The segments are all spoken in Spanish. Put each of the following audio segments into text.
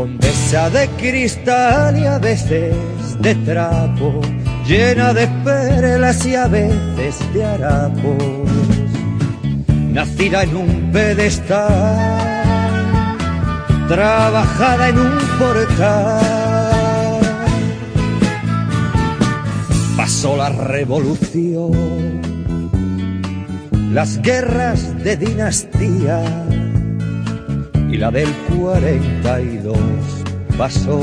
Condesa de cristal y a veces de trapo, llena de perlas y a veces de harapos. Nacida en un pedestal, trabajada en un portal. Pasó la revolución, las guerras de dinastía y la del 42 pasó.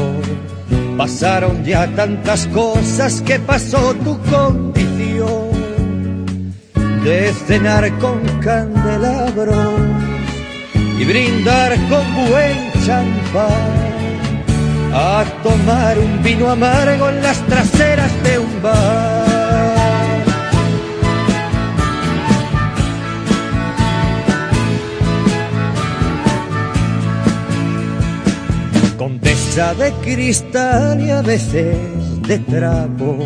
Pasaron ya tantas cosas que pasó tu condición de cenar con candelabros y brindar con buen champán, a tomar un vino amargo en las traseras de un bar. Condesa de cristal y a veces de trapo,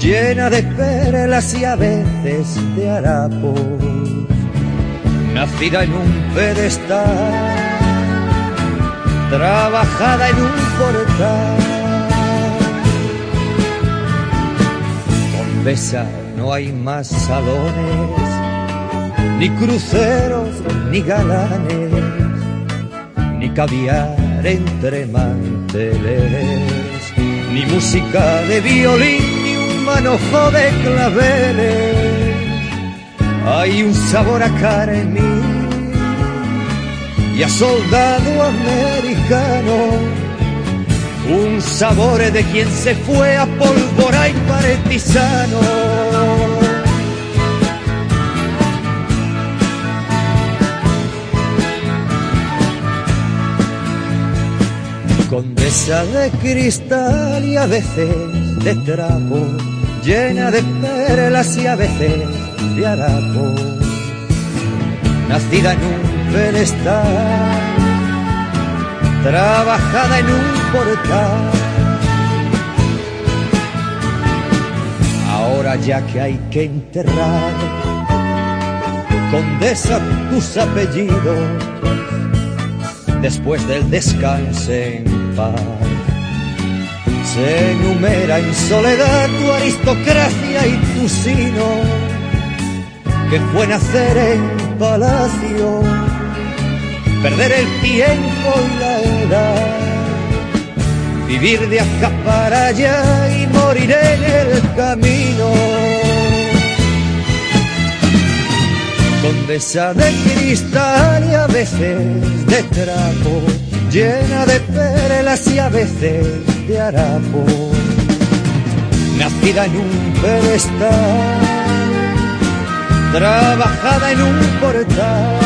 llena de perlas y a veces de harapos. Nacida en un pedestal, trabajada en un portal. Condesa no hay más salones, ni cruceros, ni galanes, ni caviar entre manteles, ni música de violín, ni un manojo de claveles. Hay un sabor a carmín y a soldado americano, un sabor de quien se fue a pólvora y partisano. De cristal y a veces de trapo, llena de perlas y a veces de harapo, nacida en un pedestal, trabajada en un portal. Ahora ya que hay que enterrar, condesa tus apellidos, después del descanso en paz. Se enumera en soledad tu aristocracia y tu sino, que fue nacer en palacio, perder el tiempo y la edad, vivir de acá para allá y morir De cristal y a veces de trapo, llena de perlas y a veces de harapo. Nacida en un pedestal, trabajada en un portal.